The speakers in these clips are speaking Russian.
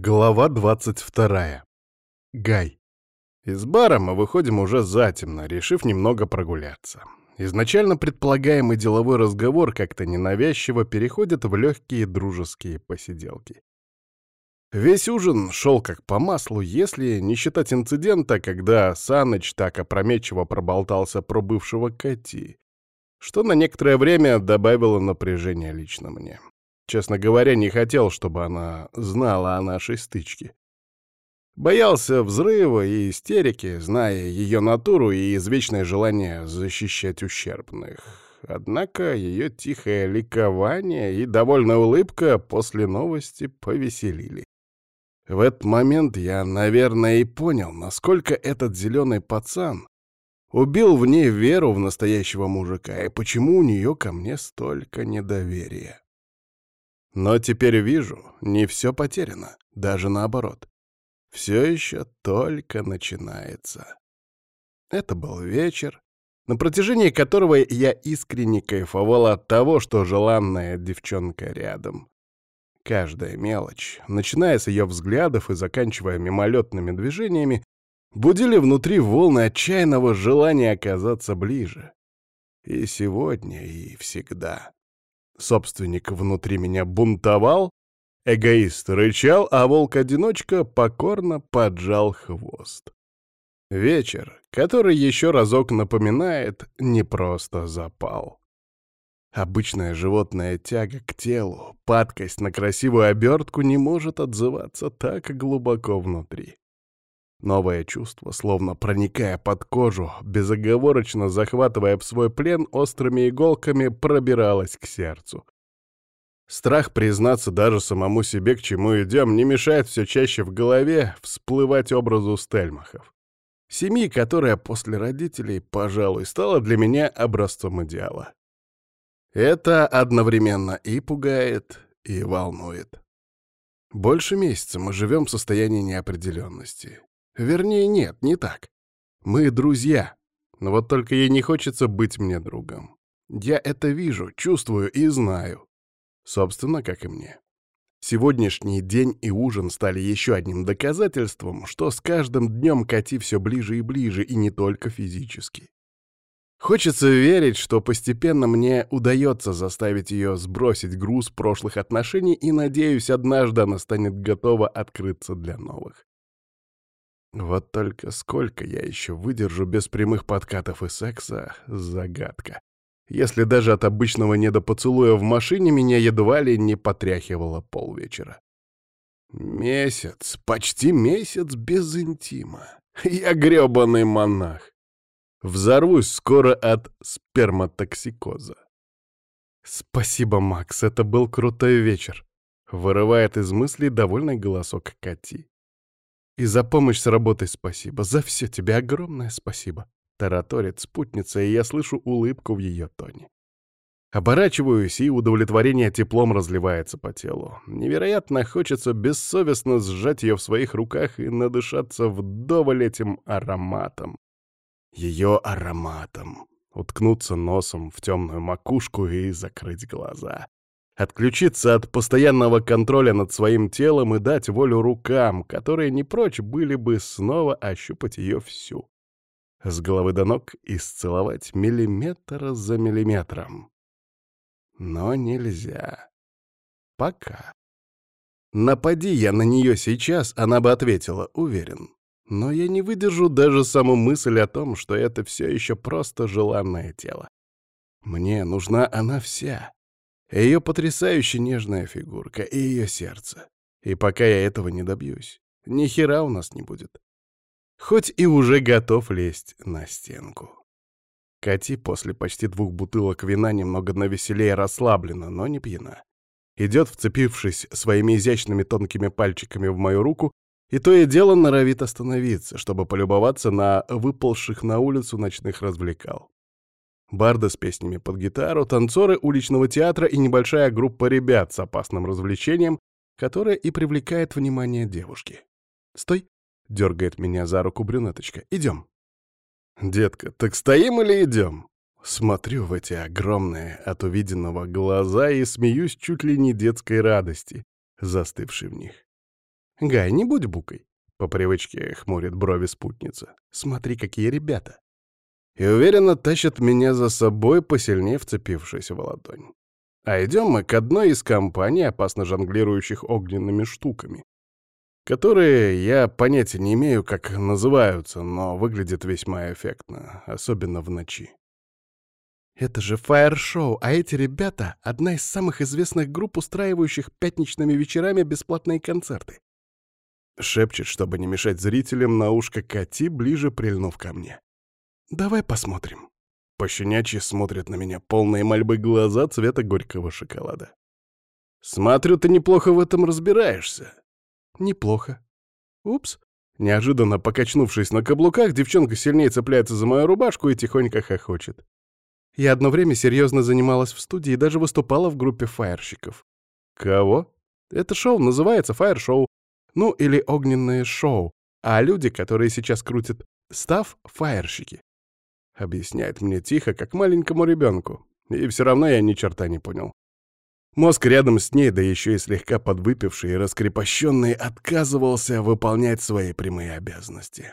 Глава 22. Гай. Из бара мы выходим уже затемно, решив немного прогуляться. Изначально предполагаемый деловой разговор как-то ненавязчиво переходит в легкие дружеские посиделки. Весь ужин шел как по маслу, если не считать инцидента, когда Саныч так опрометчиво проболтался про бывшего Кати, что на некоторое время добавило напряжения лично мне. Честно говоря, не хотел, чтобы она знала о нашей стычке. Боялся взрыва и истерики, зная ее натуру и извечное желание защищать ущербных. Однако ее тихое ликование и довольная улыбка после новости повеселили. В этот момент я, наверное, и понял, насколько этот зеленый пацан убил в ней веру в настоящего мужика и почему у нее ко мне столько недоверия. Но теперь вижу, не все потеряно, даже наоборот. Все еще только начинается. Это был вечер, на протяжении которого я искренне кайфовал от того, что желанная девчонка рядом. Каждая мелочь, начиная с ее взглядов и заканчивая мимолетными движениями, будили внутри волны отчаянного желания оказаться ближе. И сегодня, и всегда. Собственник внутри меня бунтовал, эгоист рычал, а волк-одиночка покорно поджал хвост. Вечер, который еще разок напоминает, не просто запал. Обычная животная тяга к телу, падкость на красивую обертку не может отзываться так глубоко внутри. Новое чувство, словно проникая под кожу, безоговорочно захватывая в свой плен, острыми иголками пробиралось к сердцу. Страх признаться даже самому себе, к чему идем, не мешает все чаще в голове всплывать образу стельмахов. Семьи, которая после родителей, пожалуй, стала для меня образцом идеала. Это одновременно и пугает, и волнует. Больше месяца мы живем в состоянии неопределенности. Вернее, нет, не так. Мы друзья. Но вот только ей не хочется быть мне другом. Я это вижу, чувствую и знаю. Собственно, как и мне. Сегодняшний день и ужин стали еще одним доказательством, что с каждым днем Кати все ближе и ближе, и не только физически. Хочется верить, что постепенно мне удается заставить ее сбросить груз прошлых отношений, и, надеюсь, однажды она станет готова открыться для новых. Вот только сколько я еще выдержу без прямых подкатов и секса — загадка. Если даже от обычного недопоцелуя в машине меня едва ли не потряхивало полвечера. Месяц, почти месяц без интима. Я грёбаный монах. Взорвусь скоро от сперматоксикоза. «Спасибо, Макс, это был крутой вечер», — вырывает из мыслей довольный голосок Кати. И за помощь с работой спасибо. За все тебе огромное спасибо. Тараторит спутница, и я слышу улыбку в ее тоне. Оборачиваюсь, и удовлетворение теплом разливается по телу. Невероятно хочется бессовестно сжать ее в своих руках и надышаться вдоволь этим ароматом. Ее ароматом. Уткнуться носом в темную макушку и закрыть глаза. Отключиться от постоянного контроля над своим телом и дать волю рукам, которые не прочь были бы снова ощупать ее всю. С головы до ног исцеловать миллиметр за миллиметром. Но нельзя. Пока. Напади я на нее сейчас, она бы ответила, уверен. Но я не выдержу даже саму мысль о том, что это все еще просто желанное тело. Мне нужна она вся. Ее потрясающе нежная фигурка и ее сердце. И пока я этого не добьюсь, ни хера у нас не будет. Хоть и уже готов лезть на стенку. Кати после почти двух бутылок вина немного навеселее расслаблена, но не пьяна. Идет, вцепившись своими изящными тонкими пальчиками в мою руку, и то и дело норовит остановиться, чтобы полюбоваться на выползших на улицу ночных развлекал. Барды с песнями под гитару, танцоры уличного театра и небольшая группа ребят с опасным развлечением, которое и привлекает внимание девушки. «Стой!» — дергает меня за руку брюнеточка. «Идем!» «Детка, так стоим или идем?» Смотрю в эти огромные от увиденного глаза и смеюсь чуть ли не детской радости, застывшей в них. Гай, не будь букой. По привычке хмурит брови спутница. Смотри, какие ребята. И уверенно тащат меня за собой, посильнее вцепившись в ладонь. А идем мы к одной из компаний, опасно жонглирующих огненными штуками, которые я понятия не имею, как называются, но выглядят весьма эффектно, особенно в ночи. Это же фаер-шоу, а эти ребята — одна из самых известных групп, устраивающих пятничными вечерами бесплатные концерты. Шепчет, чтобы не мешать зрителям, на ушко Кати, ближе прильнув ко мне. «Давай посмотрим». Пощенячьи смотрят на меня полные мольбы глаза цвета горького шоколада. «Смотрю, ты неплохо в этом разбираешься». «Неплохо». «Упс». Неожиданно покачнувшись на каблуках, девчонка сильнее цепляется за мою рубашку и тихонько хохочет. Я одно время серьезно занималась в студии и даже выступала в группе фаерщиков. Кого? Это шоу называется фаер-шоу. Ну, или огненное шоу. А люди, которые сейчас крутят став, фаерщики. Объясняет мне тихо, как маленькому ребенку. И все равно я ни черта не понял. Мозг рядом с ней, да еще и слегка подвыпивший и раскрепощенный, отказывался выполнять свои прямые обязанности.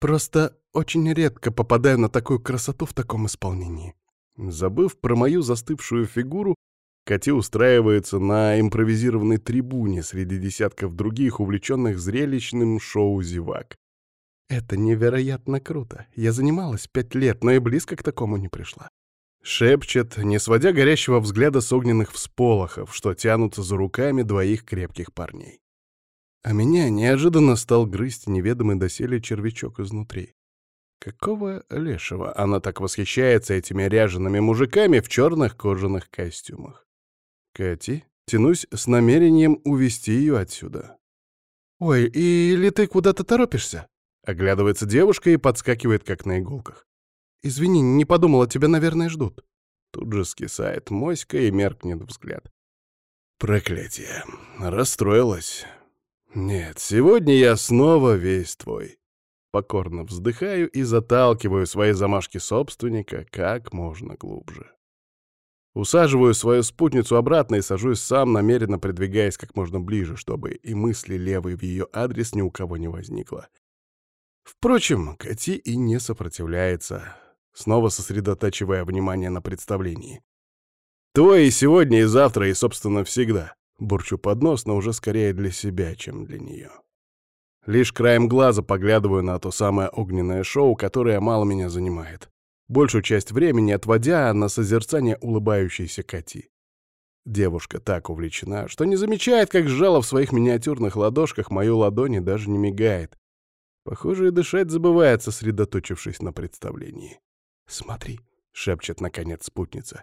Просто очень редко попадаю на такую красоту в таком исполнении. Забыв про мою застывшую фигуру, Кати устраивается на импровизированной трибуне среди десятков других увлеченных зрелищным шоу зевак. Это невероятно круто. Я занималась пять лет, но и близко к такому не пришла. Шепчет, не сводя горящего взгляда с огненных всполохов, что тянутся за руками двоих крепких парней. А меня неожиданно стал грызть неведомый доселе червячок изнутри. Какого лешего она так восхищается этими ряжеными мужиками в черных кожаных костюмах? Кати, тянусь с намерением увести ее отсюда. «Ой, или ты куда-то торопишься?» Оглядывается девушка и подскакивает, как на иголках. «Извини, не подумала, тебя, наверное, ждут». Тут же скисает моська и меркнет взгляд. Проклятие. Расстроилась. «Нет, сегодня я снова весь твой». Покорно вздыхаю и заталкиваю свои замашки собственника как можно глубже. Усаживаю свою спутницу обратно и сажусь сам, намеренно придвигаясь как можно ближе, чтобы и мысли левой в ее адрес ни у кого не возникло. Впрочем, Кати и не сопротивляется, снова сосредотачивая внимание на представлении. Твой и сегодня, и завтра, и, собственно, всегда. Бурчу под нос, но уже скорее для себя, чем для нее. Лишь краем глаза поглядываю на то самое огненное шоу, которое мало меня занимает. Большую часть времени отводя на созерцание улыбающейся Кати. Девушка так увлечена, что не замечает, как сжала в своих миниатюрных ладошках мою ладонь и даже не мигает. Похоже, и дышать забывает, сосредоточившись на представлении. «Смотри», — шепчет наконец спутница.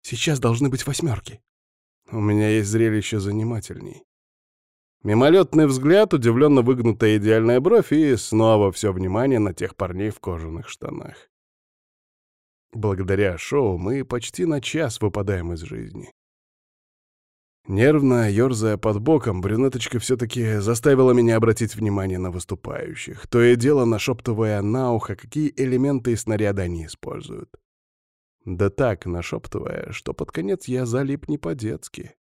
«Сейчас должны быть восьмерки». У меня есть зрелище занимательней. Мимолетный взгляд, удивленно выгнутая идеальная бровь и снова все внимание на тех парней в кожаных штанах. Благодаря шоу мы почти на час выпадаем из жизни. Нервно, ерзая под боком, брюнеточка все-таки заставила меня обратить внимание на выступающих, то и дело нашептывая на ухо, какие элементы и снаряды они используют. Да так, нашептывая, что под конец я залип не по-детски.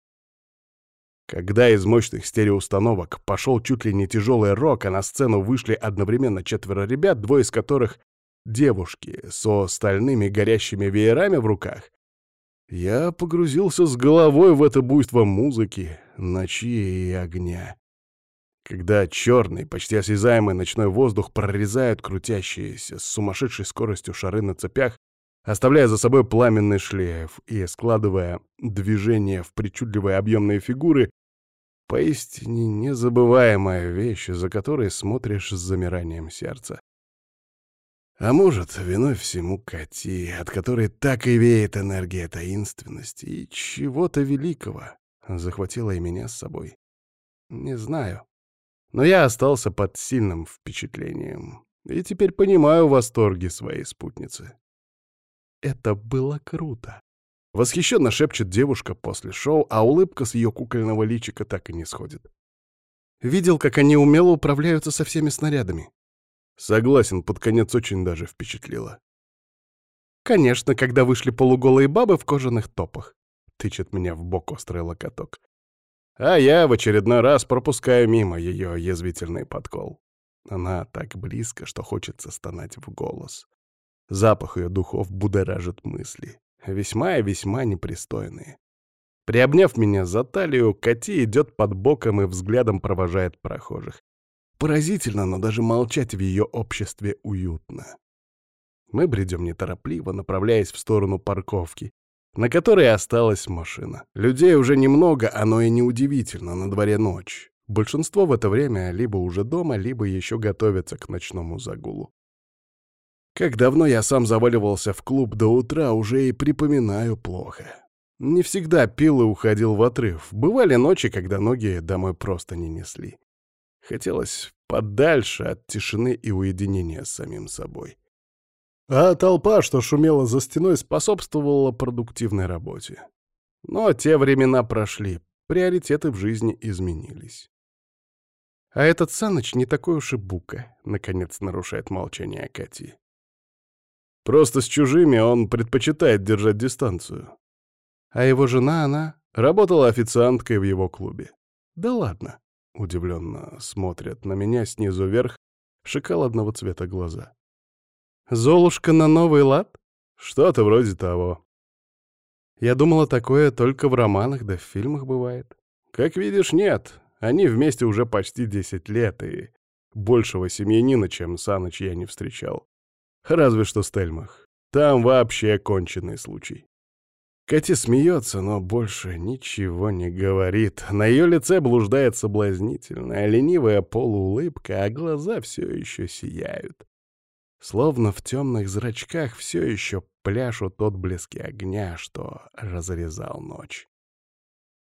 Когда из мощных стереоустановок пошел чуть ли не тяжелый рок, а на сцену вышли одновременно четверо ребят, двое из которых — девушки со стальными горящими веерами в руках, я погрузился с головой в это буйство музыки, ночи и огня. Когда черный, почти осязаемый ночной воздух прорезают крутящиеся с сумасшедшей скоростью шары на цепях, оставляя за собой пламенный шлейф и складывая движения в причудливые объемные фигуры, поистине незабываемая вещь, за которой смотришь с замиранием сердца. А может, виной всему Кати, от которой так и веет энергия таинственности и чего-то великого, захватила и меня с собой. Не знаю. Но я остался под сильным впечатлением и теперь понимаю восторги своей спутницы. Это было круто. Восхищенно шепчет девушка после шоу, а улыбка с ее кукольного личика так и не сходит. Видел, как они умело управляются со всеми снарядами. Согласен, под конец очень даже впечатлило. Конечно, когда вышли полуголые бабы в кожаных топах. Тычет меня в бок острый локоток. А я в очередной раз пропускаю мимо ее язвительный подкол. Она так близко, что хочется стонать в голос. Запах ее духов будоражит мысли. Весьма и весьма непристойные. Приобняв меня за талию, Кати идет под боком и взглядом провожает прохожих. Поразительно, но даже молчать в ее обществе уютно. Мы бредем неторопливо, направляясь в сторону парковки, на которой осталась машина. Людей уже немного, оно и неудивительно, на дворе ночь. Большинство в это время либо уже дома, либо еще готовятся к ночному загулу. Как давно я сам заваливался в клуб до утра, уже и припоминаю плохо. Не всегда пил и уходил в отрыв. Бывали ночи, когда ноги домой просто не несли. Хотелось подальше от тишины и уединения с самим собой. А толпа, что шумела за стеной, способствовала продуктивной работе. Но те времена прошли, приоритеты в жизни изменились. А этот Саныч не такой уж и бука, наконец нарушает молчание Кати. Просто с чужими он предпочитает держать дистанцию. А его жена, она, работала официанткой в его клубе. Да ладно, удивленно смотрят на меня снизу вверх шоколадного цвета глаза. Золушка на новый лад? Что-то вроде того. Я думала, такое только в романах да в фильмах бывает. Как видишь, нет. Они вместе уже почти 10 лет, и большего семьянина, чем Саныч, я не встречал. Разве что Стельмах. Там вообще конченый случай. Кати смеется, но больше ничего не говорит. На ее лице блуждает соблазнительная, ленивая полуулыбка, а глаза все еще сияют. Словно в темных зрачках все еще пляшут отблески огня, что разрезал ночь.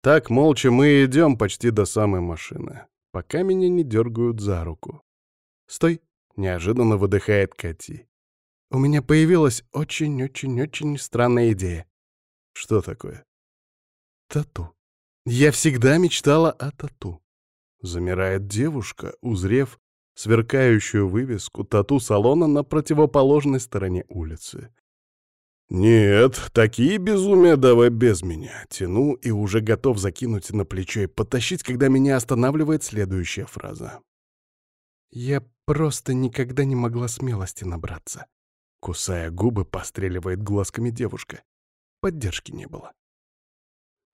Так молча мы идем почти до самой машины, пока меня не дергают за руку. «Стой!» — неожиданно выдыхает Кати. «У меня появилась очень-очень-очень странная идея». «Что такое?» «Тату. Я всегда мечтала о тату». Замирает девушка, узрев сверкающую вывеску тату-салона на противоположной стороне улицы. «Нет, такие безумия давай без меня». Тяну и уже готов закинуть на плечо и потащить, когда меня останавливает следующая фраза. «Я просто никогда не могла смелости набраться». Кусая губы, постреливает глазками девушка. Поддержки не было.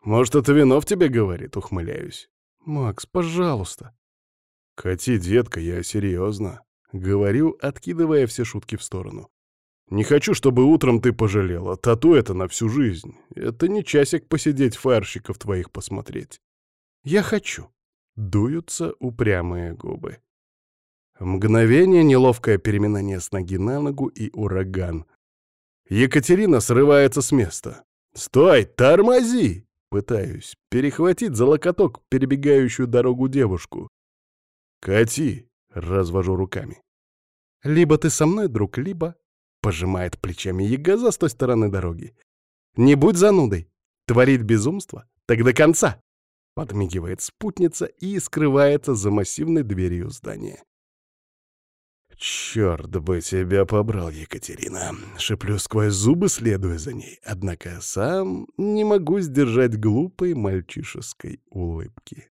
«Может, это вино в тебе говорит?» — ухмыляюсь. «Макс, пожалуйста». «Кати, детка, я серьезно», — говорю, откидывая все шутки в сторону. «Не хочу, чтобы утром ты пожалела. Тату это на всю жизнь. Это не часик посидеть фарщиков твоих посмотреть». «Я хочу», — дуются упрямые губы. Мгновение, неловкое переминание с ноги на ногу и ураган. Екатерина срывается с места. «Стой! Тормози!» Пытаюсь перехватить за локоток перебегающую дорогу девушку. «Кати!» — развожу руками. «Либо ты со мной, друг, либо...» — пожимает плечами Ягоза с той стороны дороги. «Не будь занудой! Творить безумство? Так до конца!» Подмигивает спутница и скрывается за массивной дверью здания. «Черт бы тебя побрал, Екатерина!» — шеплю сквозь зубы, следуя за ней. Однако сам не могу сдержать глупой мальчишеской улыбки.